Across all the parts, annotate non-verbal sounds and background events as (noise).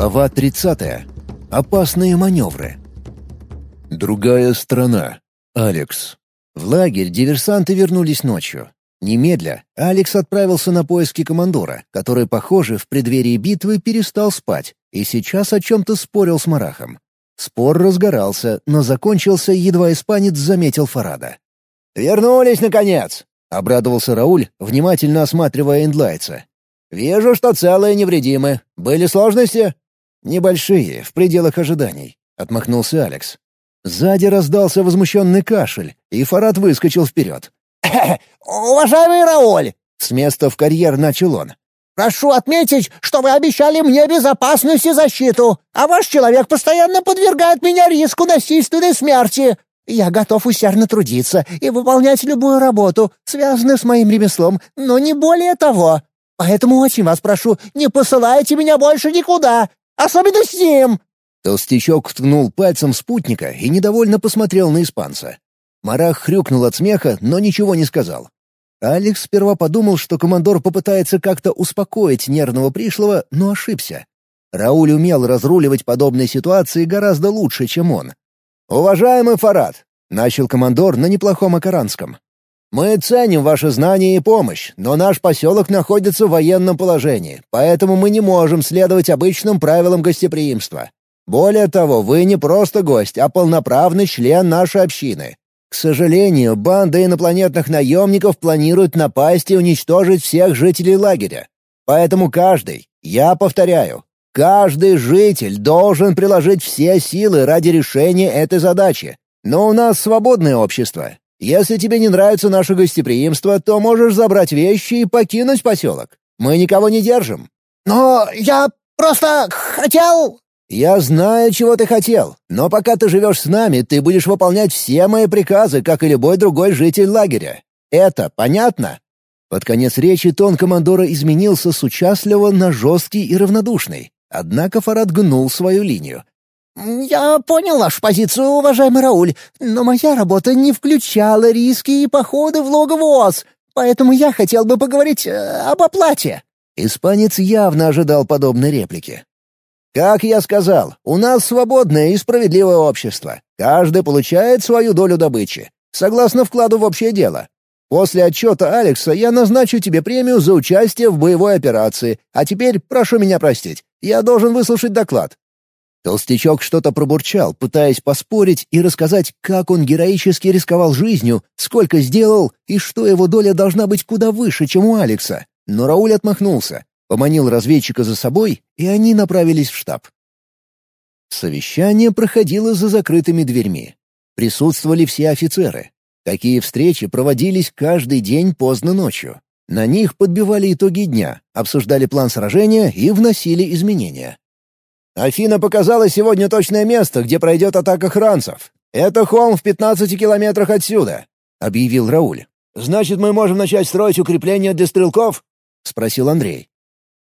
Глава 30. Опасные маневры. Другая страна. Алекс. В лагерь диверсанты вернулись ночью. Немедля Алекс отправился на поиски командора, который, похоже, в преддверии битвы перестал спать и сейчас о чем-то спорил с Марахом. Спор разгорался, но закончился, едва испанец заметил Фарада. «Вернулись, наконец!» — обрадовался Рауль, внимательно осматривая индлайца. «Вижу, что целые невредимы. Были сложности?» «Небольшие, в пределах ожиданий», — отмахнулся Алекс. Сзади раздался возмущенный кашель, и Фарад выскочил вперед. (clears throat) «Уважаемый Рауль!» — с места в карьер начал он. «Прошу отметить, что вы обещали мне безопасность и защиту, а ваш человек постоянно подвергает меня риску насильственной смерти. Я готов усердно трудиться и выполнять любую работу, связанную с моим ремеслом, но не более того. Поэтому очень вас прошу, не посылайте меня больше никуда, особенно с ним!» Толстячок ткнул пальцем спутника и недовольно посмотрел на испанца. Марах хрюкнул от смеха, но ничего не сказал. Алекс сперва подумал, что командор попытается как-то успокоить нервного пришлого, но ошибся. Рауль умел разруливать подобные ситуации гораздо лучше, чем он. «Уважаемый Фарад!» — начал командор на неплохом акаранском. «Мы ценим ваши знания и помощь, но наш поселок находится в военном положении, поэтому мы не можем следовать обычным правилам гостеприимства. Более того, вы не просто гость, а полноправный член нашей общины. К сожалению, банда инопланетных наемников планирует напасть и уничтожить всех жителей лагеря. Поэтому каждый, я повторяю, каждый житель должен приложить все силы ради решения этой задачи. Но у нас свободное общество. Если тебе не нравится наше гостеприимство, то можешь забрать вещи и покинуть поселок. Мы никого не держим. Но я просто хотел... «Я знаю, чего ты хотел, но пока ты живешь с нами, ты будешь выполнять все мои приказы, как и любой другой житель лагеря. Это понятно?» Под конец речи тон командора изменился с участливого на жесткий и равнодушный. Однако Фарад гнул свою линию. «Я понял вашу позицию, уважаемый Рауль, но моя работа не включала риски и походы в логово ОС, поэтому я хотел бы поговорить э, об оплате». Испанец явно ожидал подобной реплики. Как я сказал, у нас свободное и справедливое общество. Каждый получает свою долю добычи, согласно вкладу в общее дело. После отчета Алекса я назначу тебе премию за участие в боевой операции, а теперь прошу меня простить, я должен выслушать доклад». Толстячок что-то пробурчал, пытаясь поспорить и рассказать, как он героически рисковал жизнью, сколько сделал и что его доля должна быть куда выше, чем у Алекса. Но Рауль отмахнулся поманил разведчика за собой, и они направились в штаб. Совещание проходило за закрытыми дверьми. Присутствовали все офицеры. Такие встречи проводились каждый день поздно ночью. На них подбивали итоги дня, обсуждали план сражения и вносили изменения. «Афина показала сегодня точное место, где пройдет атака хранцев. Это холм в 15 километрах отсюда», — объявил Рауль. «Значит, мы можем начать строить укрепления для стрелков?» — спросил Андрей.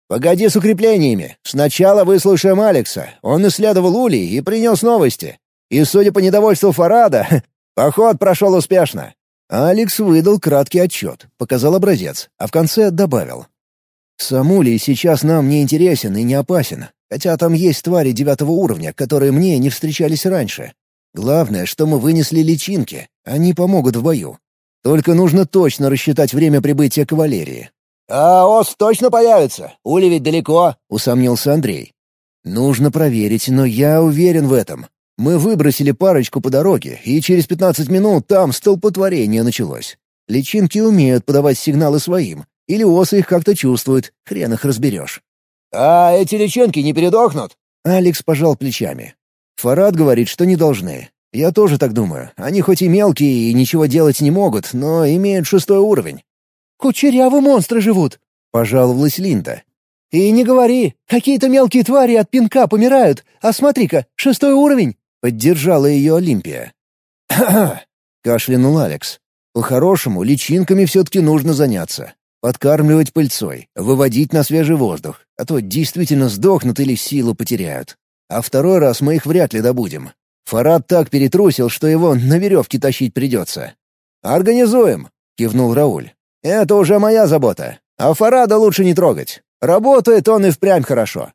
«Погоди с укреплениями. Сначала выслушаем Алекса. Он исследовал улей и принес новости. И, судя по недовольству Фарада, (laughs) поход прошел успешно». Алекс выдал краткий отчет, показал образец, а в конце добавил. «Сам улей сейчас нам не интересен и не опасен, хотя там есть твари девятого уровня, которые мне не встречались раньше. Главное, что мы вынесли личинки, они помогут в бою. Только нужно точно рассчитать время прибытия кавалерии, «А ос точно появится? Ули ведь далеко», — усомнился Андрей. «Нужно проверить, но я уверен в этом. Мы выбросили парочку по дороге, и через пятнадцать минут там столпотворение началось. Личинки умеют подавать сигналы своим, или осы их как-то чувствуют, хрен их разберешь». «А эти личинки не передохнут?» Алекс пожал плечами. «Фарад говорит, что не должны. Я тоже так думаю. Они хоть и мелкие и ничего делать не могут, но имеют шестой уровень. «Кучерявы монстры живут», — пожаловалась Линда. «И не говори, какие-то мелкие твари от пинка помирают, а смотри-ка, шестой уровень!» — поддержала ее Олимпия. «Ха-ха!» (clears throat) — кашлянул Алекс. «По-хорошему, личинками все-таки нужно заняться. Подкармливать пыльцой, выводить на свежий воздух, а то действительно сдохнут или силу потеряют. А второй раз мы их вряд ли добудем. Фарад так перетрусил, что его на веревке тащить придется». «Организуем!» — кивнул Рауль. Это уже моя забота. А Фарада лучше не трогать. Работает он и впрямь хорошо.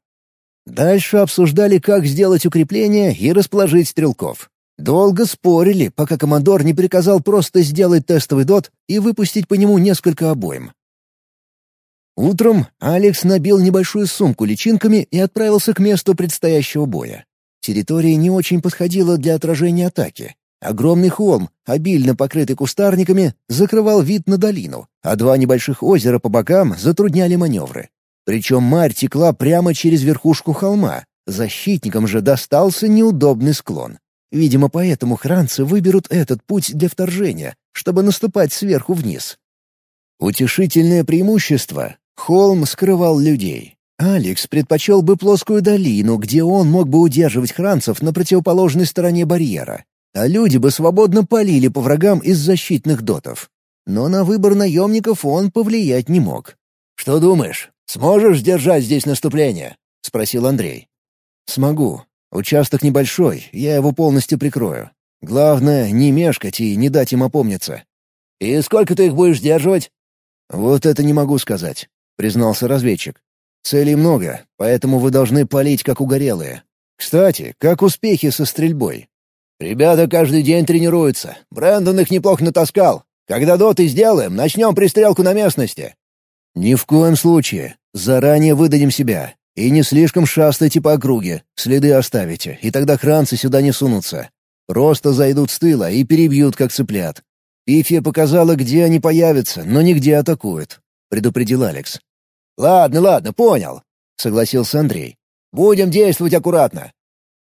Дальше обсуждали, как сделать укрепление и расположить стрелков. Долго спорили, пока командор не приказал просто сделать тестовый дот и выпустить по нему несколько обоим. Утром Алекс набил небольшую сумку личинками и отправился к месту предстоящего боя. Территория не очень подходила для отражения атаки. Огромный холм, обильно покрытый кустарниками, закрывал вид на долину, а два небольших озера по бокам затрудняли маневры. Причем марь текла прямо через верхушку холма, защитникам же достался неудобный склон. Видимо, поэтому хранцы выберут этот путь для вторжения, чтобы наступать сверху вниз. Утешительное преимущество — холм скрывал людей. Алекс предпочел бы плоскую долину, где он мог бы удерживать хранцев на противоположной стороне барьера, а люди бы свободно полили по врагам из защитных дотов. Но на выбор наемников он повлиять не мог. «Что думаешь, сможешь сдержать здесь наступление?» — спросил Андрей. «Смогу. Участок небольшой, я его полностью прикрою. Главное, не мешкать и не дать им опомниться». «И сколько ты их будешь сдерживать?» «Вот это не могу сказать», — признался разведчик. «Целей много, поэтому вы должны палить как угорелые. Кстати, как успехи со стрельбой?» «Ребята каждый день тренируются. Брэндон их неплохо натаскал. Когда доты сделаем, начнем пристрелку на местности». «Ни в коем случае. Заранее выдадим себя. И не слишком шастайте по округе. Следы оставите, и тогда хранцы сюда не сунутся. Просто зайдут с тыла и перебьют, как цыплят. Пифия показала, где они появятся, но нигде атакуют», — предупредил Алекс. «Ладно, ладно, понял», — согласился Андрей. «Будем действовать аккуратно.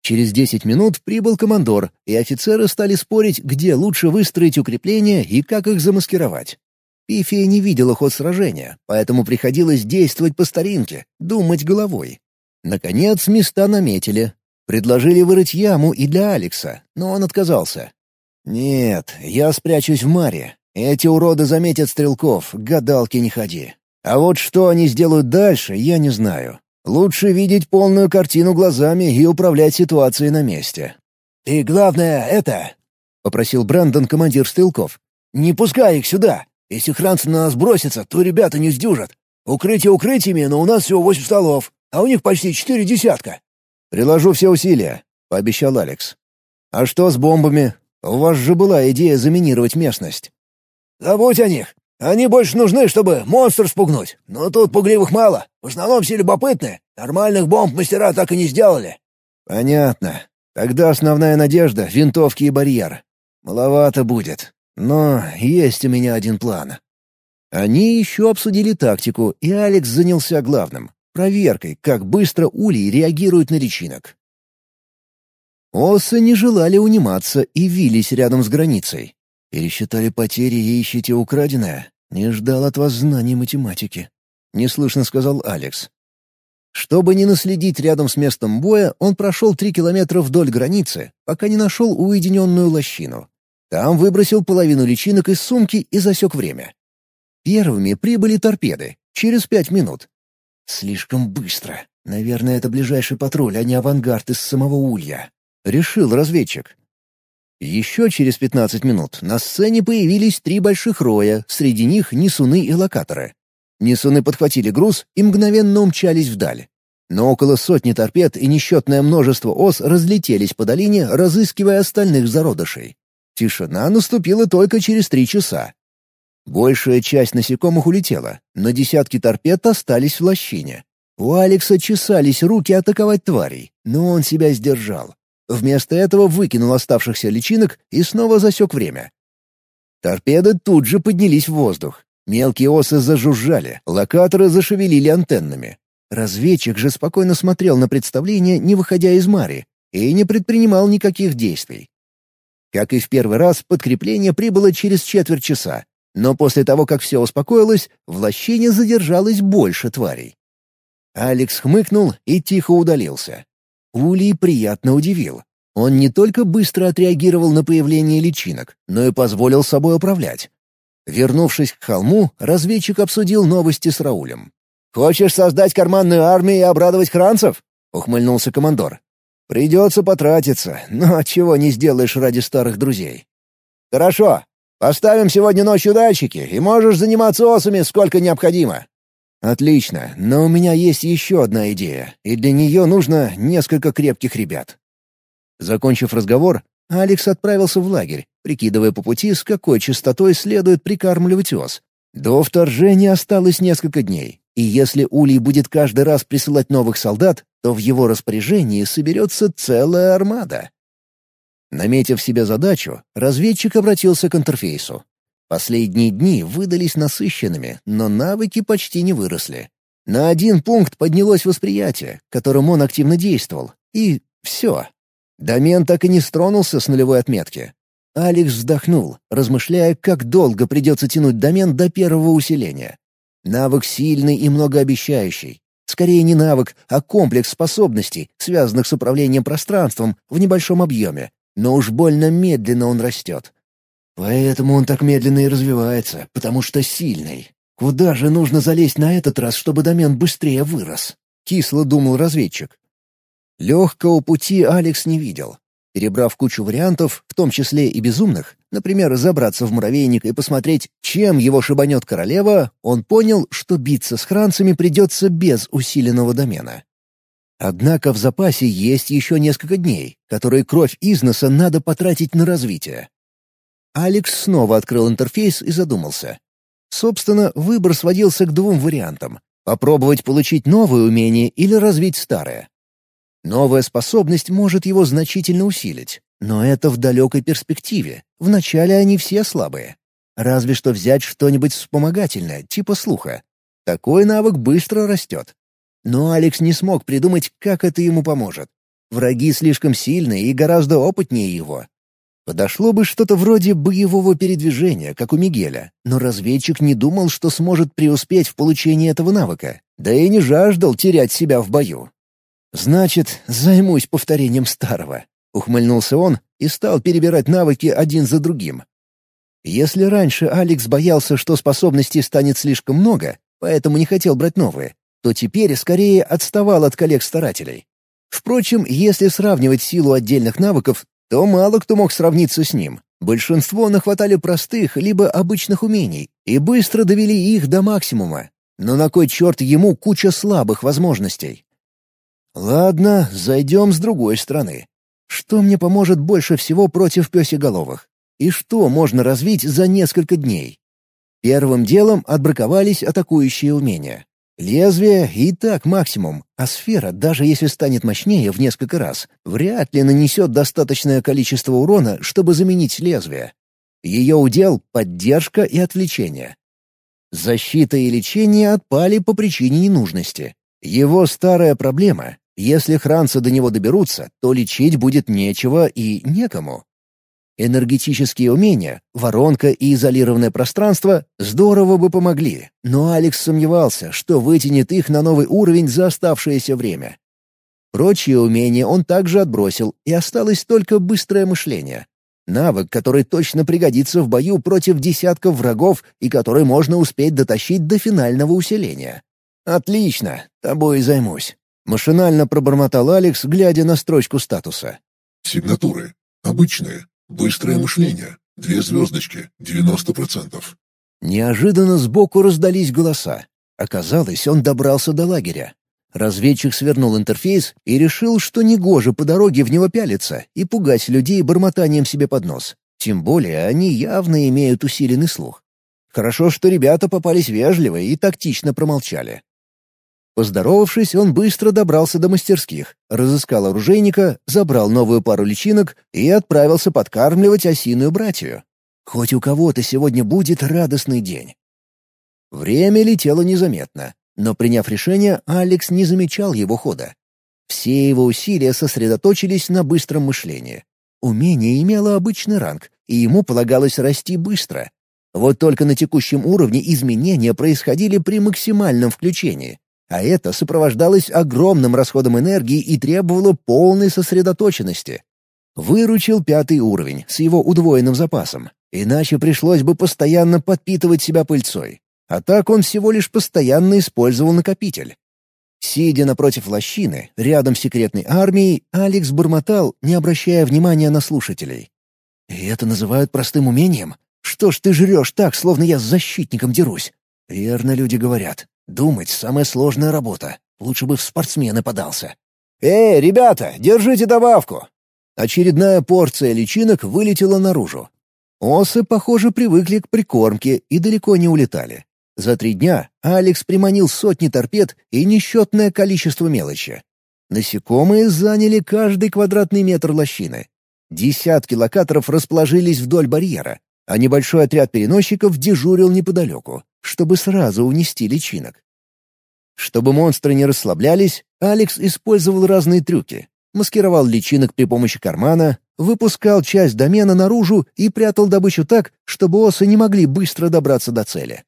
Через десять минут прибыл командор, и офицеры стали спорить, где лучше выстроить укрепления и как их замаскировать. Пифия не видела ход сражения, поэтому приходилось действовать по старинке, думать головой. Наконец места наметили. Предложили вырыть яму и для Алекса, но он отказался. «Нет, я спрячусь в маре. Эти уроды заметят стрелков, гадалки не ходи. А вот что они сделают дальше, я не знаю. Лучше видеть полную картину глазами и управлять ситуацией на месте. «И главное — это...» — попросил Брэндон, командир стрелков. «Не пускай их сюда. Если хранцы на нас бросятся, то ребята не сдюжат. Укрытие укрытиями, но у нас всего восемь столов, а у них почти четыре десятка». «Приложу все усилия», — пообещал Алекс. «А что с бомбами? У вас же была идея заминировать местность». «Забудь о них. Они больше нужны, чтобы монстр спугнуть. Но тут пугливых мало. В основном все любопытные. Нормальных бомб мастера так и не сделали». «Понятно. Тогда основная надежда — винтовки и барьер. Маловато будет. Но есть у меня один план». Они еще обсудили тактику, и Алекс занялся главным — проверкой, как быстро улей реагирует на личинок. Осы не желали униматься и вились рядом с границей. Пересчитали потери и ищете украденное? Не ждал от вас знаний математики. Неслышно сказал Алекс. Чтобы не наследить рядом с местом боя, он прошел три километра вдоль границы, пока не нашел уединенную лощину. Там выбросил половину личинок из сумки и засек время. Первыми прибыли торпеды, через пять минут. Слишком быстро. Наверное, это ближайший патруль, а не авангард из самого улья. Решил разведчик. Еще через 15 минут на сцене появились три больших роя, среди них несуны и локаторы. Несуны подхватили груз и мгновенно умчались вдаль. Но около сотни торпед и несчетное множество ос разлетелись по долине, разыскивая остальных зародышей. Тишина наступила только через три часа. Большая часть насекомых улетела, но десятки торпед остались в лощине. У Алекса чесались руки атаковать тварей, но он себя сдержал. Вместо этого выкинул оставшихся личинок и снова засек время. Торпеды тут же поднялись в воздух. Мелкие осы зажужжали, локаторы зашевелили антеннами. Разведчик же спокойно смотрел на представление, не выходя из мари, и не предпринимал никаких действий. Как и в первый раз, подкрепление прибыло через четверть часа, но после того, как все успокоилось, в лощине задержалось больше тварей. Алекс хмыкнул и тихо удалился. Улей приятно удивил. Он не только быстро отреагировал на появление личинок, но и позволил собой управлять. Вернувшись к холму, разведчик обсудил новости с Раулем. «Хочешь создать карманную армию и обрадовать хранцев?» — ухмыльнулся командор. «Придется потратиться, но чего не сделаешь ради старых друзей». «Хорошо. Поставим сегодня ночью датчики, и можешь заниматься осами сколько необходимо. «Отлично, но у меня есть еще одна идея, и для нее нужно несколько крепких ребят». Закончив разговор, Алекс отправился в лагерь, прикидывая по пути, с какой частотой следует прикармливать ос. До вторжения осталось несколько дней, и если Улей будет каждый раз присылать новых солдат, то в его распоряжении соберется целая армада. Наметив себе задачу, разведчик обратился к интерфейсу. Последние дни выдались насыщенными, но навыки почти не выросли. На один пункт поднялось восприятие, которым он активно действовал, и все. Домен так и не стронулся с нулевой отметки. Алекс вздохнул, размышляя, как долго придется тянуть домен до первого усиления. Навык сильный и многообещающий. Скорее не навык, а комплекс способностей, связанных с управлением пространством в небольшом объеме. Но уж больно медленно он растет. Поэтому он так медленно и развивается, потому что сильный. Куда же нужно залезть на этот раз, чтобы домен быстрее вырос? Кисло думал разведчик. Легкого пути Алекс не видел. Перебрав кучу вариантов, в том числе и безумных, например, забраться в муравейник и посмотреть, чем его шибанет королева, он понял, что биться с хранцами придется без усиленного домена. Однако в запасе есть еще несколько дней, которые кровь износа надо потратить на развитие. Алекс снова открыл интерфейс и задумался. Собственно, выбор сводился к двум вариантам — попробовать получить новое умение или развить старое. Новая способность может его значительно усилить, но это в далекой перспективе. Вначале они все слабые. Разве что взять что-нибудь вспомогательное, типа слуха. Такой навык быстро растет. Но Алекс не смог придумать, как это ему поможет. Враги слишком сильные и гораздо опытнее его. Подошло бы что-то вроде боевого передвижения, как у Мигеля, но разведчик не думал, что сможет преуспеть в получении этого навыка, да и не жаждал терять себя в бою. «Значит, займусь повторением старого», — ухмыльнулся он и стал перебирать навыки один за другим. Если раньше Алекс боялся, что способностей станет слишком много, поэтому не хотел брать новые, то теперь скорее отставал от коллег-старателей. Впрочем, если сравнивать силу отдельных навыков, то мало кто мог сравниться с ним. Большинство нахватали простых либо обычных умений и быстро довели их до максимума. Но на кой черт ему куча слабых возможностей? Ладно, зайдем с другой стороны. Что мне поможет больше всего против пёсеголовых? И что можно развить за несколько дней? Первым делом отбраковались атакующие умения. Лезвие и так максимум, а сфера, даже если станет мощнее в несколько раз, вряд ли нанесет достаточное количество урона, чтобы заменить лезвие. Ее удел — поддержка и отвлечение. Защита и лечение отпали по причине ненужности. Его старая проблема — если хранцы до него доберутся, то лечить будет нечего и некому. Энергетические умения, воронка и изолированное пространство здорово бы помогли, но Алекс сомневался, что вытянет их на новый уровень за оставшееся время. Прочие умения он также отбросил, и осталось только быстрое мышление. Навык, который точно пригодится в бою против десятков врагов и который можно успеть дотащить до финального усиления. «Отлично, тобой займусь», — машинально пробормотал Алекс, глядя на строчку статуса. «Сигнатуры. Обычные. Быстрое мышление. Две звездочки. 90%. Неожиданно сбоку раздались голоса. Оказалось, он добрался до лагеря. Разведчик свернул интерфейс и решил, что негоже по дороге в него пялиться и пугать людей бормотанием себе под нос. Тем более они явно имеют усиленный слух. Хорошо, что ребята попались вежливо и тактично промолчали. Поздоровавшись, он быстро добрался до мастерских, разыскал оружейника, забрал новую пару личинок и отправился подкармливать осиную братью. Хоть у кого-то сегодня будет радостный день. Время летело незаметно, но, приняв решение, Алекс не замечал его хода. Все его усилия сосредоточились на быстром мышлении. Умение имело обычный ранг, и ему полагалось расти быстро. Вот только на текущем уровне изменения происходили при максимальном включении, а это сопровождалось огромным расходом энергии и требовало полной сосредоточенности. Выручил пятый уровень с его удвоенным запасом, иначе пришлось бы постоянно подпитывать себя пыльцой. А так он всего лишь постоянно использовал накопитель. Сидя напротив лощины, рядом с секретной армией, Алекс бормотал, не обращая внимания на слушателей. «И это называют простым умением? Что ж ты жрешь так, словно я с защитником дерусь?» Верно люди говорят. Думать — самая сложная работа. Лучше бы в спортсмены подался. «Эй, ребята, держите добавку!» Очередная порция личинок вылетела наружу. Осы, похоже, привыкли к прикормке и далеко не улетали. За три дня Алекс приманил сотни торпед и несчетное количество мелочи. Насекомые заняли каждый квадратный метр лощины. Десятки локаторов расположились вдоль барьера, а небольшой отряд переносчиков дежурил неподалеку, чтобы сразу унести личинок. Чтобы монстры не расслаблялись, Алекс использовал разные трюки. Маскировал личинок при помощи кармана, выпускал часть домена наружу и прятал добычу так, чтобы осы не могли быстро добраться до цели.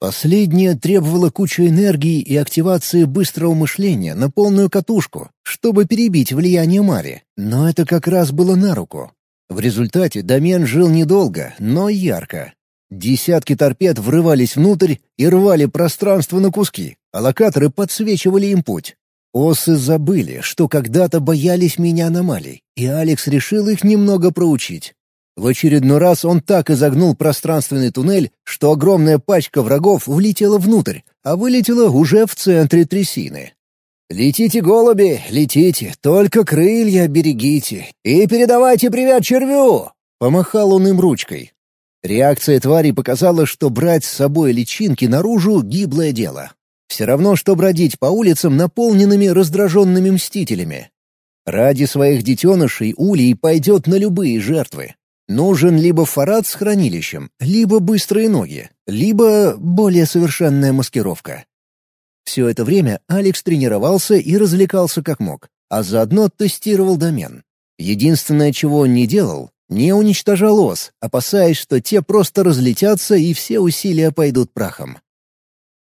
Последнее требовало кучу энергии и активации быстрого мышления на полную катушку, чтобы перебить влияние Мари, но это как раз было на руку. В результате домен жил недолго, но ярко. Десятки торпед врывались внутрь и рвали пространство на куски, а локаторы подсвечивали им путь. Осы забыли, что когда-то боялись меня аномалий, и Алекс решил их немного проучить. В очередной раз он так изогнул пространственный туннель, что огромная пачка врагов влетела внутрь, а вылетела уже в центре трясины. «Летите, голуби, летите, только крылья берегите. И передавайте привет червю!» — помахал он им ручкой. Реакция твари показала, что брать с собой личинки наружу — гиблое дело. Все равно, что бродить по улицам, наполненными раздраженными мстителями. Ради своих детенышей Улей пойдет на любые жертвы. Нужен либо фарад с хранилищем, либо быстрые ноги, либо более совершенная маскировка. Все это время Алекс тренировался и развлекался как мог, а заодно тестировал домен. Единственное, чего он не делал, не уничтожал ос, опасаясь, что те просто разлетятся и все усилия пойдут прахом.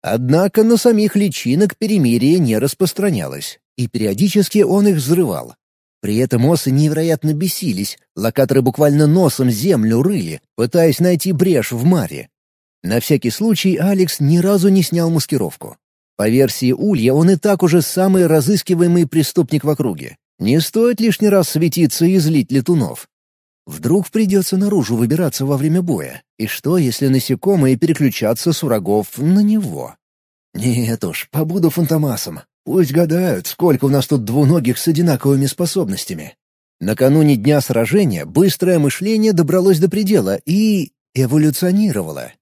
Однако на самих личинок перемирие не распространялось, и периодически он их взрывал, при этом осы невероятно бесились, локаторы буквально носом землю рыли, пытаясь найти брешь в маре. На всякий случай Алекс ни разу не снял маскировку. По версии Улья, он и так уже самый разыскиваемый преступник в округе. Не стоит лишний раз светиться и злить летунов. Вдруг придется наружу выбираться во время боя. И что, если насекомые переключатся с врагов на него? Нет уж, побуду фантомасом. Пусть гадают, сколько у нас тут двуногих с одинаковыми способностями. Накануне дня сражения быстрое мышление добралось до предела и эволюционировало.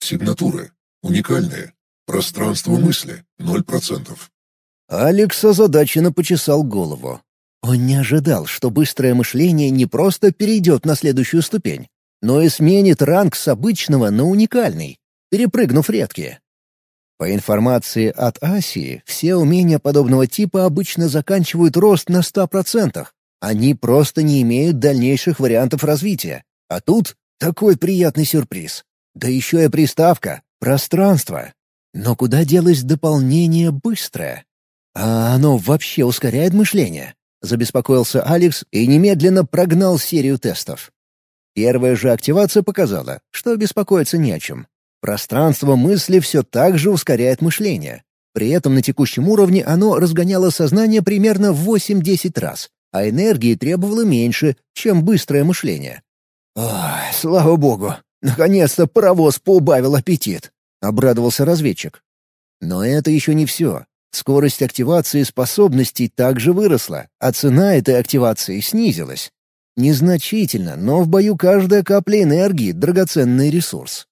Сигнатуры. Уникальные. Пространство мысли. Ноль процентов. Алекс озадаченно почесал голову. Он не ожидал, что быстрое мышление не просто перейдет на следующую ступень, но и сменит ранг с обычного на уникальный, перепрыгнув редкие. По информации от Асии, все умения подобного типа обычно заканчивают рост на 100%. Они просто не имеют дальнейших вариантов развития. А тут такой приятный сюрприз. Да еще и приставка — пространство. Но куда делось дополнение «быстрое»? А оно вообще ускоряет мышление? Забеспокоился Алекс и немедленно прогнал серию тестов. Первая же активация показала, что беспокоиться не о чем. Пространство мысли все так же ускоряет мышление. При этом на текущем уровне оно разгоняло сознание примерно в 8-10 раз, а энергии требовало меньше, чем быстрое мышление. «Ой, слава богу! Наконец-то паровоз поубавил аппетит!» — обрадовался разведчик. Но это еще не все. Скорость активации способностей также выросла, а цена этой активации снизилась. Незначительно, но в бою каждая капля энергии — драгоценный ресурс.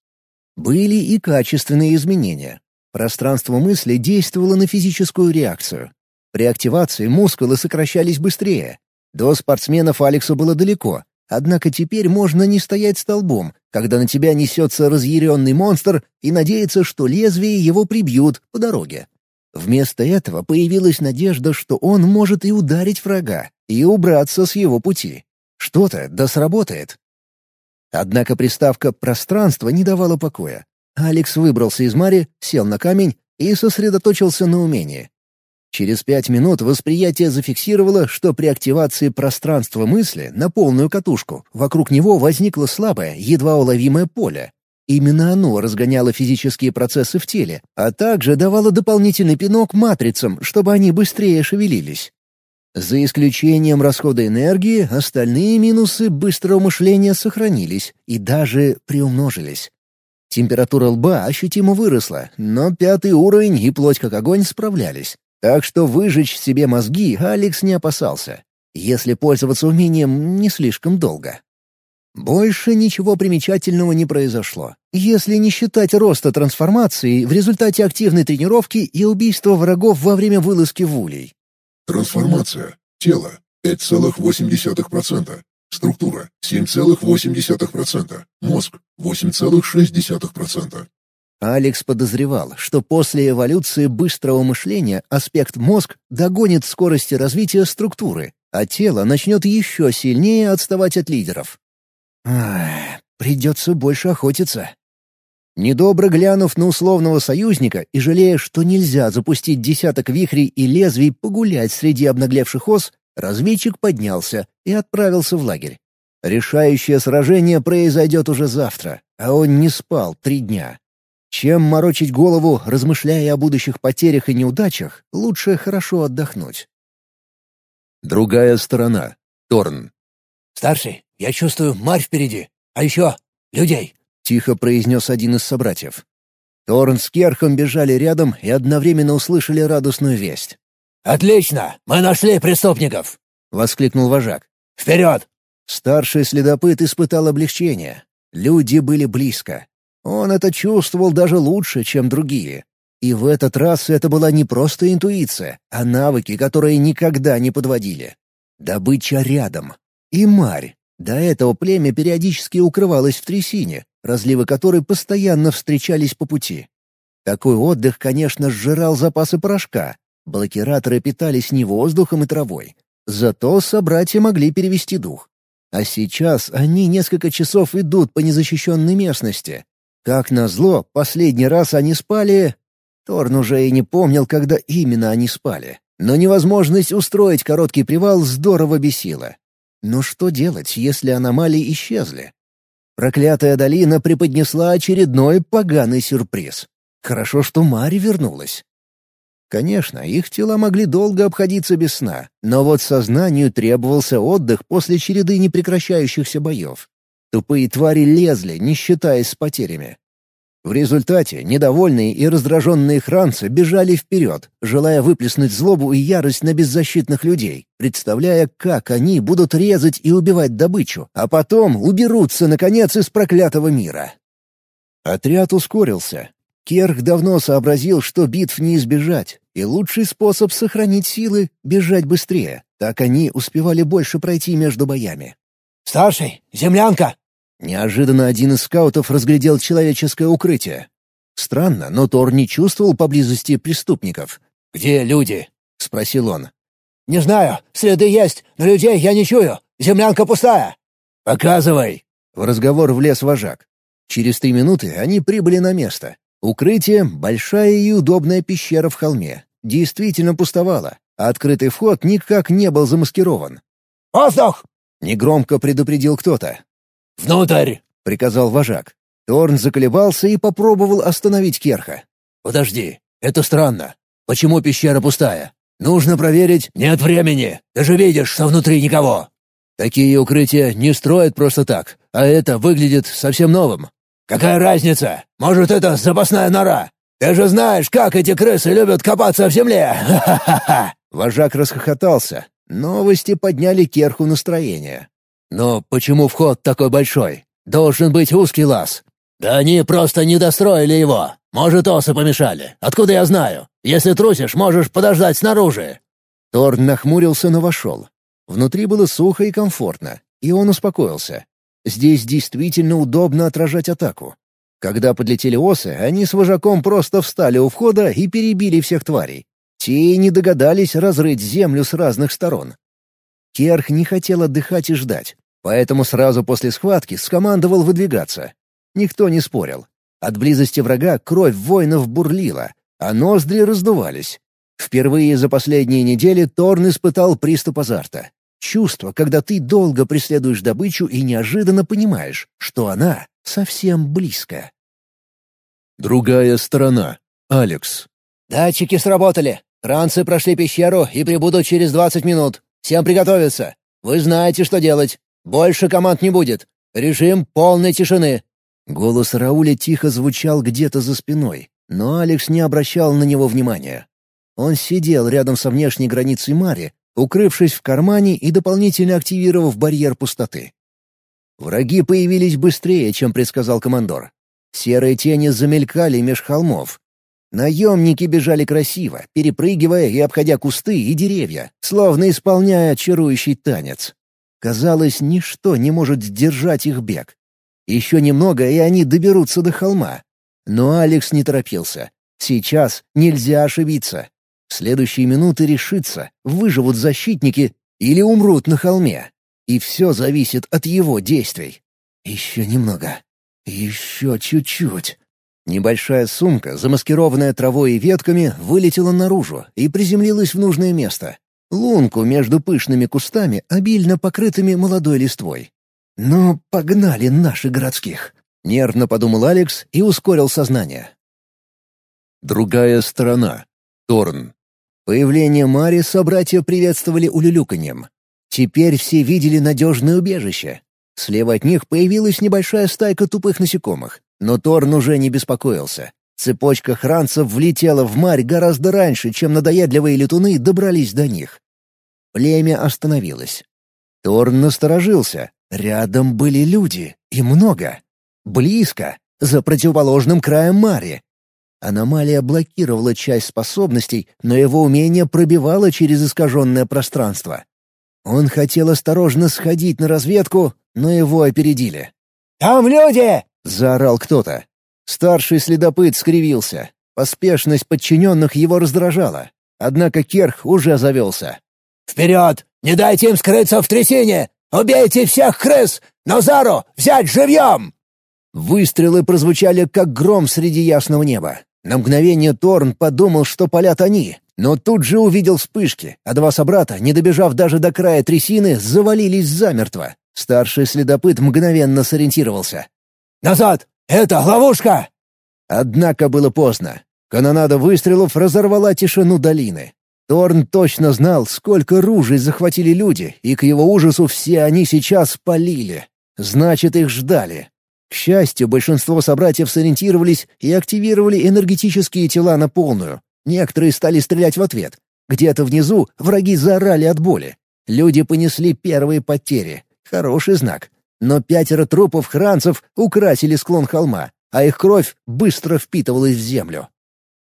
Были и качественные изменения. Пространство мысли действовало на физическую реакцию. При активации мускулы сокращались быстрее. До спортсменов Алексу было далеко, однако теперь можно не стоять столбом, когда на тебя несется разъяренный монстр и надеяться, что лезвие его прибьют по дороге. Вместо этого появилась надежда, что он может и ударить врага, и убраться с его пути. Что-то да сработает. Однако приставка «пространство» не давала покоя. Алекс выбрался из Мари, сел на камень и сосредоточился на умении. Через пять минут восприятие зафиксировало, что при активации пространства мысли на полную катушку вокруг него возникло слабое, едва уловимое поле. Именно оно разгоняло физические процессы в теле, а также давало дополнительный пинок матрицам, чтобы они быстрее шевелились. За исключением расхода энергии, остальные минусы быстрого мышления сохранились и даже приумножились. Температура лба ощутимо выросла, но пятый уровень и плоть как огонь справлялись. Так что выжечь себе мозги Алекс не опасался, если пользоваться умением не слишком долго. Больше ничего примечательного не произошло, если не считать роста трансформации в результате активной тренировки и убийства врагов во время вылазки в улей. Трансформация. Тело. 5,8%. Структура. 7,8%. Мозг. 8,6%. Алекс подозревал, что после эволюции быстрого мышления аспект мозг догонит скорости развития структуры, а тело начнет еще сильнее отставать от лидеров. Придется больше охотиться. Недобро глянув на условного союзника и жалея, что нельзя запустить десяток вихрей и лезвий погулять среди обнаглевших ос, разведчик поднялся и отправился в лагерь. Решающее сражение произойдет уже завтра, а он не спал три дня. Чем морочить голову, размышляя о будущих потерях и неудачах, лучше хорошо отдохнуть. Другая сторона. Торн. «Старший, я чувствую марь впереди. А еще людей!» — тихо произнес один из собратьев. Торн с Керхом бежали рядом и одновременно услышали радостную весть. «Отлично! Мы нашли преступников!» — воскликнул вожак. «Вперед!» Старший следопыт испытал облегчение. Люди были близко. Он это чувствовал даже лучше, чем другие. И в этот раз это была не просто интуиция, а навыки, которые никогда не подводили. Добыча рядом. И марь. До этого племя периодически укрывалось в трясине, разливы которой постоянно встречались по пути. Такой отдых, конечно, сжирал запасы порошка. Блокираторы питались не воздухом и травой. Зато собратья могли перевести дух. А сейчас они несколько часов идут по незащищенной местности. Как назло, последний раз они спали... Торн уже и не помнил, когда именно они спали. Но невозможность устроить короткий привал здорово бесила. Но что делать, если аномалии исчезли? Проклятая долина преподнесла очередной поганый сюрприз. Хорошо, что Мари вернулась. Конечно, их тела могли долго обходиться без сна, но вот сознанию требовался отдых после череды непрекращающихся боев. Тупые твари лезли, не считаясь с потерями. В результате недовольные и раздраженные хранцы бежали вперед, желая выплеснуть злобу и ярость на беззащитных людей, представляя, как они будут резать и убивать добычу, а потом уберутся, наконец, из проклятого мира. Отряд ускорился. Керх давно сообразил, что битв не избежать, и лучший способ сохранить силы — бежать быстрее, так они успевали больше пройти между боями. «Старший, землянка!» Неожиданно один из скаутов разглядел человеческое укрытие. Странно, но Тор не чувствовал поблизости преступников. «Где люди?» — спросил он. «Не знаю. Следы есть, но людей я не чую. Землянка пустая». «Показывай!» — в разговор влез вожак. Через три минуты они прибыли на место. Укрытие — большая и удобная пещера в холме. Действительно пустовала, а открытый вход никак не был замаскирован. «Воздух!» — негромко предупредил кто-то. «Внутрь!» — приказал вожак. Торн заколебался и попробовал остановить Керха. «Подожди, это странно. Почему пещера пустая? Нужно проверить...» «Нет времени! Ты же видишь, что внутри никого!» «Такие укрытия не строят просто так, а это выглядит совсем новым». «Какая разница? Может, это запасная нора? Ты же знаешь, как эти крысы любят копаться в земле! (laughs) Ха-ха-ха!» Вожак расхохотался. Новости подняли Керху настроение. «Но почему вход такой большой? Должен быть узкий лаз». «Да они просто не достроили его. Может, осы помешали. Откуда я знаю? Если трусишь, можешь подождать снаружи». Торн нахмурился, но вошел. Внутри было сухо и комфортно, и он успокоился. Здесь действительно удобно отражать атаку. Когда подлетели осы, они с вожаком просто встали у входа и перебили всех тварей. Те не догадались разрыть землю с разных сторон. Керх не хотел отдыхать и ждать. Поэтому сразу после схватки скомандовал выдвигаться. Никто не спорил. От близости врага кровь воинов бурлила, а ноздри раздувались. Впервые за последние недели Торн испытал приступ азарта. Чувство, когда ты долго преследуешь добычу и неожиданно понимаешь, что она совсем близко. Другая сторона. Алекс. «Датчики сработали. Трансы прошли пещеру и прибудут через двадцать минут. Всем приготовиться. Вы знаете, что делать. Больше команд не будет. Режим полной тишины. Голос Рауля тихо звучал где-то за спиной, но Алекс не обращал на него внимания. Он сидел рядом со внешней границей Мари, укрывшись в кармане и дополнительно активировав барьер пустоты. Враги появились быстрее, чем предсказал командор. Серые тени замелькали меж холмов. Наемники бежали красиво, перепрыгивая и обходя кусты и деревья, словно исполняя чарующий танец. Казалось, ничто не может сдержать их бег. Еще немного, и они доберутся до холма. Но Алекс не торопился. Сейчас нельзя ошибиться. В следующие минуты решится, выживут защитники или умрут на холме. И все зависит от его действий. Еще немного. Еще чуть-чуть. Небольшая сумка, замаскированная травой и ветками, вылетела наружу и приземлилась в нужное место. Лунку между пышными кустами, обильно покрытыми молодой листвой. «Ну, погнали наши городских!» — нервно подумал Алекс и ускорил сознание. Другая сторона. Торн. Появление Мари собратья приветствовали улюлюканьем. Теперь все видели надежное убежище. Слева от них появилась небольшая стайка тупых насекомых, но Торн уже не беспокоился. Цепочка хранцев влетела в марь гораздо раньше, чем надоедливые летуны добрались до них. Племя остановилось. Торн насторожился. Рядом были люди, и много. Близко, за противоположным краем Мари. Аномалия блокировала часть способностей, но его умение пробивало через искаженное пространство. Он хотел осторожно сходить на разведку, но его опередили. «Там люди!» — заорал кто-то. Старший следопыт скривился. Поспешность подчиненных его раздражала. Однако Керх уже завелся. «Вперед! Не дайте им скрыться в трясине! Убейте всех крыс! Назару взять живьем!» Выстрелы прозвучали, как гром среди ясного неба. На мгновение Торн подумал, что палят они, но тут же увидел вспышки, а два собрата, не добежав даже до края трясины, завалились замертво. Старший следопыт мгновенно сориентировался. «Назад! Это ловушка!» Однако было поздно. Канонада выстрелов разорвала тишину долины. Торн точно знал, сколько ружей захватили люди, и к его ужасу все они сейчас полили. Значит, их ждали. К счастью, большинство собратьев сориентировались и активировали энергетические тела на полную, Некоторые стали стрелять в ответ. Где-то внизу враги заорали от боли. Люди понесли первые потери. Хороший знак. Но пятеро трупов хранцев украсили склон холма, а их кровь быстро впитывалась в землю.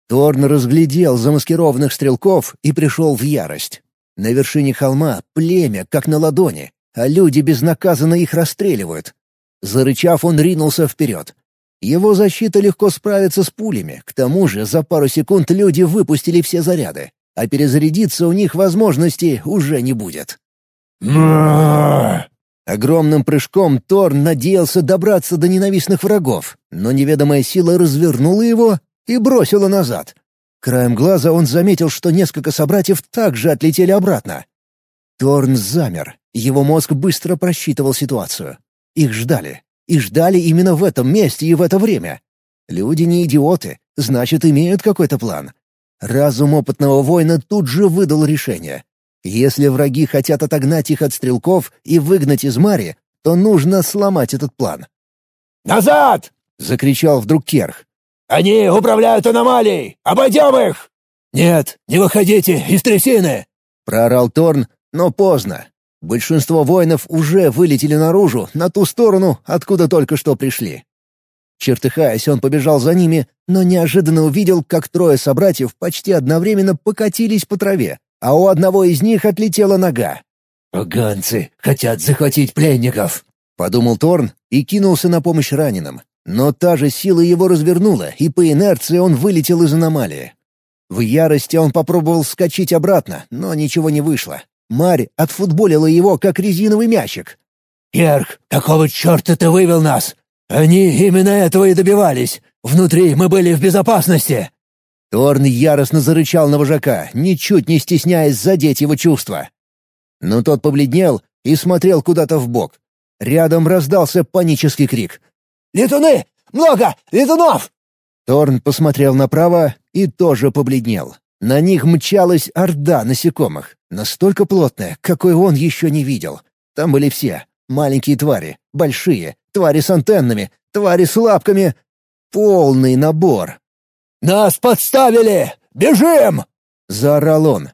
Торн разглядел замаскированных стрелков и пришел в ярость. На вершине холма племя, как на ладони, а люди безнаказанно их расстреливают. Зарычав, он ринулся вперед. Его защита легко справится с пулями, к тому же за пару секунд люди выпустили все заряды, а перезарядиться у них возможности уже не будет. Огромным прыжком Торн надеялся добраться до ненавистных врагов, но неведомая сила развернула его и бросила назад. Краем глаза он заметил, что несколько собратьев также отлетели обратно. Торн замер, его мозг быстро просчитывал ситуацию. Их ждали. И ждали именно в этом месте и в это время. Люди не идиоты, значит, имеют какой-то план. Разум опытного воина тут же выдал решение. Если враги хотят отогнать их от стрелков и выгнать из Мари, то нужно сломать этот план. «Назад!» — закричал вдруг Керх. «Они управляют аномалией! Обойдем их!» «Нет, не выходите из трясины!» — проорал Торн, но поздно. Большинство воинов уже вылетели наружу, на ту сторону, откуда только что пришли. Чертыхаясь, он побежал за ними, но неожиданно увидел, как трое собратьев почти одновременно покатились по траве, а у одного из них отлетела нога. «Поганцы хотят захватить пленников», — подумал Торн и кинулся на помощь раненым. Но та же сила его развернула, и по инерции он вылетел из аномалии. В ярости он попробовал вскочить обратно, но ничего не вышло. Марь отфутболила его, как резиновый мячик. «Керк, какого черта ты вывел нас? Они именно этого и добивались. Внутри мы были в безопасности». Торн яростно зарычал на вожака, ничуть не стесняясь задеть его чувства. Но тот побледнел и смотрел куда-то в бок. Рядом раздался панический крик. «Летуны! Много! Летунов!» Торн посмотрел направо и тоже побледнел. На них мчалась орда насекомых, настолько плотная, какой он еще не видел. Там были все — маленькие твари, большие, твари с антеннами, твари с лапками. Полный набор. «Нас подставили! Бежим!» — заорал он.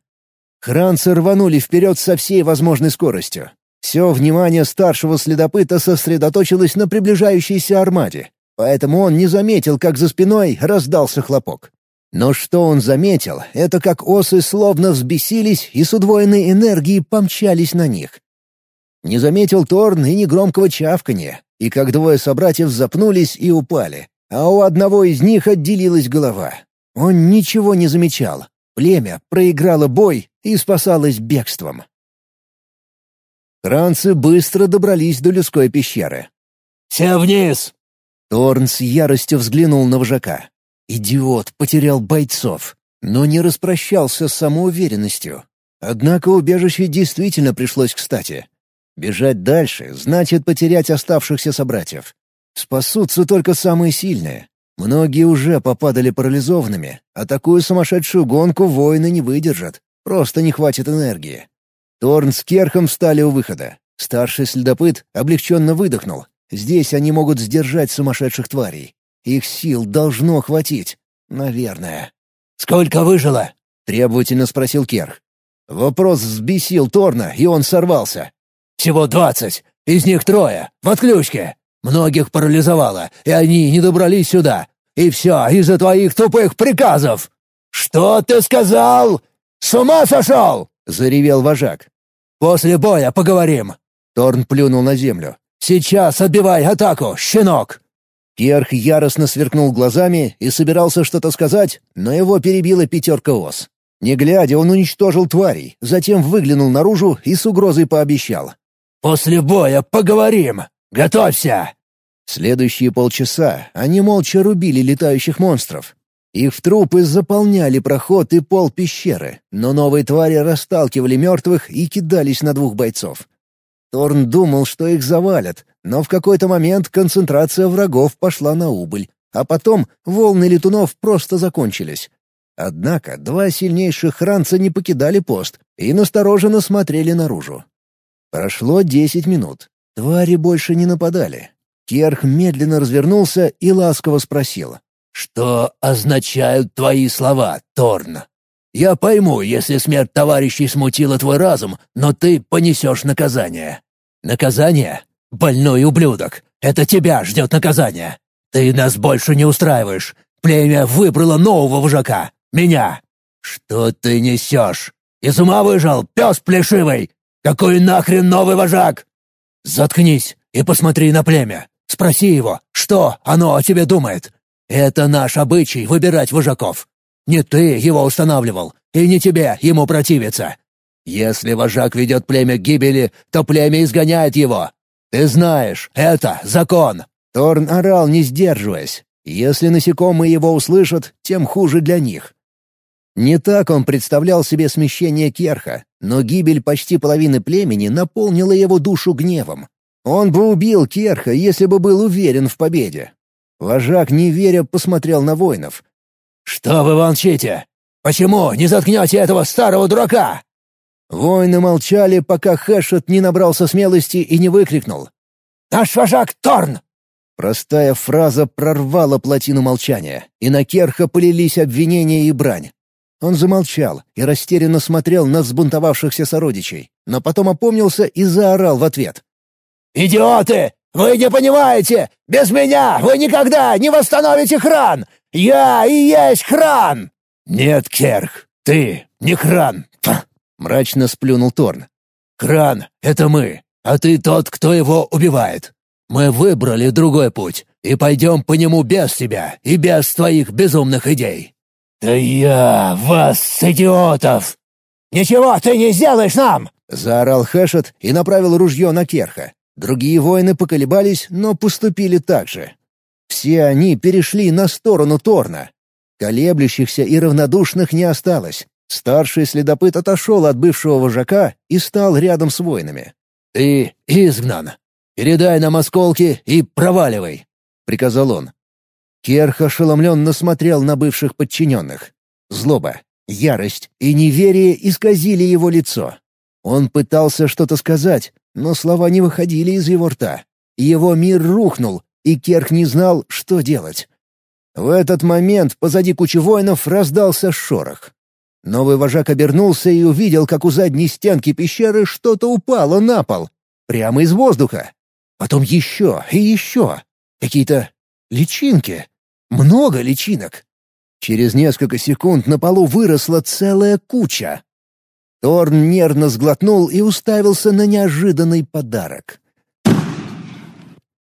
Хранцы рванули вперед со всей возможной скоростью. Все внимание старшего следопыта сосредоточилось на приближающейся армаде, поэтому он не заметил, как за спиной раздался хлопок. Но что он заметил, это как осы словно взбесились и с удвоенной энергией помчались на них. Не заметил Торн и негромкого чавканья, и как двое собратьев запнулись и упали, а у одного из них отделилась голова. Он ничего не замечал. Племя проиграло бой и спасалось бегством. Кранцы быстро добрались до людской пещеры. «Все вниз!» Торн с яростью взглянул на вожака. Идиот потерял бойцов, но не распрощался с самоуверенностью. Однако убежище действительно пришлось кстати. Бежать дальше значит потерять оставшихся собратьев. Спасутся только самые сильные. Многие уже попадали парализованными, а такую сумасшедшую гонку воины не выдержат. Просто не хватит энергии. Торн с Керхом встали у выхода. Старший следопыт облегченно выдохнул. Здесь они могут сдержать сумасшедших тварей. Их сил должно хватить. Наверное. «Сколько выжило?» — требовательно спросил Керх. Вопрос взбесил Торна, и он сорвался. «Всего двадцать. Из них трое. В отключке. Многих парализовало, и они не добрались сюда. И все из-за твоих тупых приказов!» «Что ты сказал? С ума сошел?» — заревел вожак. «После боя поговорим!» Торн плюнул на землю. «Сейчас отбивай атаку, щенок!» Керх яростно сверкнул глазами и собирался что-то сказать, но его перебила пятерка ос. Не глядя, он уничтожил тварей, затем выглянул наружу и с угрозой пообещал. «После боя поговорим! Готовься!» Следующие полчаса они молча рубили летающих монстров. Их трупы заполняли проход и пол пещеры, но новые твари расталкивали мертвых и кидались на двух бойцов. Торн думал, что их завалят, но в какой-то момент концентрация врагов пошла на убыль, а потом волны летунов просто закончились. Однако два сильнейших хранца не покидали пост и настороженно смотрели наружу. Прошло десять минут. Твари больше не нападали. Керх медленно развернулся и ласково спросил. «Что означают твои слова, Торн? Я пойму, если смерть товарищей смутила твой разум, но ты понесешь наказание. Наказание? Больной ублюдок! Это тебя ждет наказание! Ты нас больше не устраиваешь! Племя выбрало нового вожака! Меня! Что ты несешь? Из ума выжил, пес плешивый! Какой нахрен новый вожак? Заткнись и посмотри на племя. Спроси его, что оно о тебе думает. Это наш обычай выбирать вожаков. Не ты его устанавливал, и не тебе ему противиться. Если вожак ведет племя к гибели, то племя изгоняет его. Ты знаешь, это закон!» Торн орал, не сдерживаясь. Если насекомые его услышат, тем хуже для них. Не так он представлял себе смещение Керха, но гибель почти половины племени наполнила его душу гневом. Он бы убил Керха, если бы был уверен в победе. Вожак, не веря, посмотрел на воинов. «Что вы молчите? Почему не заткнете этого старого дурака?» Воины молчали, пока Хэшет не набрался смелости и не выкрикнул. «Наш вожак Торн!» Простая фраза прорвала плотину молчания, и на Керха полились обвинения и брань. Он замолчал и растерянно смотрел на взбунтовавшихся сородичей, но потом опомнился и заорал в ответ. «Идиоты! Вы не понимаете! Без меня вы никогда не восстановите хран! Я и есть хран!» «Нет, Керх, ты не хран!» — мрачно сплюнул Торн. «Хран — это мы, а ты тот, кто его убивает. Мы выбрали другой путь и пойдем по нему без тебя и без твоих безумных идей. «Да я вас, идиотов! Ничего ты не сделаешь нам!» — заорал Хэшет и направил ружье на Керха. Другие воины поколебались, но поступили так же. Все они перешли на сторону Торна. Колеблющихся и равнодушных не осталось. Старший следопыт отошел от бывшего вожака и стал рядом с воинами. «Ты изгнан. Передай нам осколки и проваливай», — приказал он. Керх ошеломленно смотрел на бывших подчиненных. Злоба, ярость и неверие исказили его лицо. Он пытался что-то сказать, но слова не выходили из его рта. Его мир рухнул, и Керх не знал, что делать. В этот момент позади кучи воинов раздался шорох. Новый вожак обернулся и увидел, как у задней стенки пещеры что-то упало на пол. Прямо из воздуха. Потом еще и еще. Какие-то личинки. Много личинок. Через несколько секунд на полу выросла целая куча. Торн нервно сглотнул и уставился на неожиданный подарок.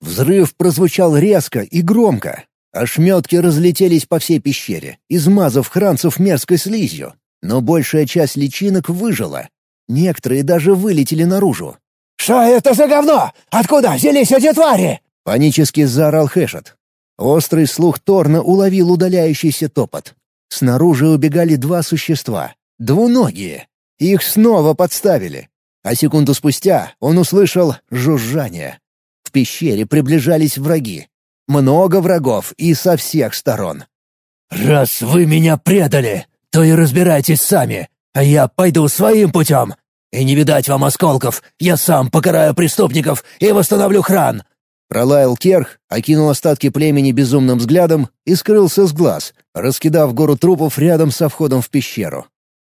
Взрыв прозвучал резко и громко. Ошметки разлетелись по всей пещере, измазав хранцев мерзкой слизью. Но большая часть личинок выжила. Некоторые даже вылетели наружу. «Что это за говно? Откуда взялись эти твари?» — панически заорал Хэшет. Острый слух Торна уловил удаляющийся топот. Снаружи убегали два существа. Двуногие. Их снова подставили. А секунду спустя он услышал жужжание. В пещере приближались враги. Много врагов и со всех сторон. «Раз вы меня предали, то и разбирайтесь сами, а я пойду своим путем. И не видать вам осколков, я сам покараю преступников и восстановлю хран!» Пролаял Керх, окинул остатки племени безумным взглядом и скрылся с глаз, раскидав гору трупов рядом со входом в пещеру.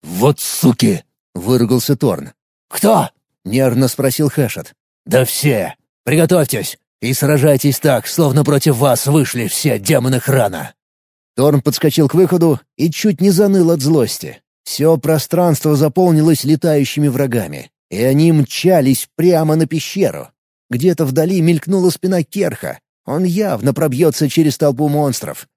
«Вот суки!» — выругался Торн. «Кто?» — нервно спросил Хэшет. «Да все! Приготовьтесь и сражайтесь так, словно против вас вышли все демоны храна!» Торн подскочил к выходу и чуть не заныл от злости. Все пространство заполнилось летающими врагами, и они мчались прямо на пещеру. Где-то вдали мелькнула спина Керха. Он явно пробьется через толпу монстров.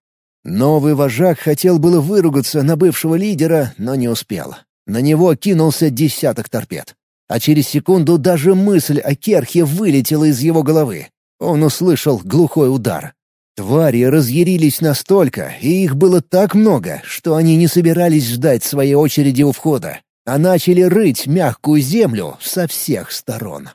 Новый вожак хотел было выругаться на бывшего лидера, но не успел. На него кинулся десяток торпед. А через секунду даже мысль о Керхе вылетела из его головы. Он услышал глухой удар. Твари разъярились настолько, и их было так много, что они не собирались ждать своей очереди у входа, а начали рыть мягкую землю со всех сторон.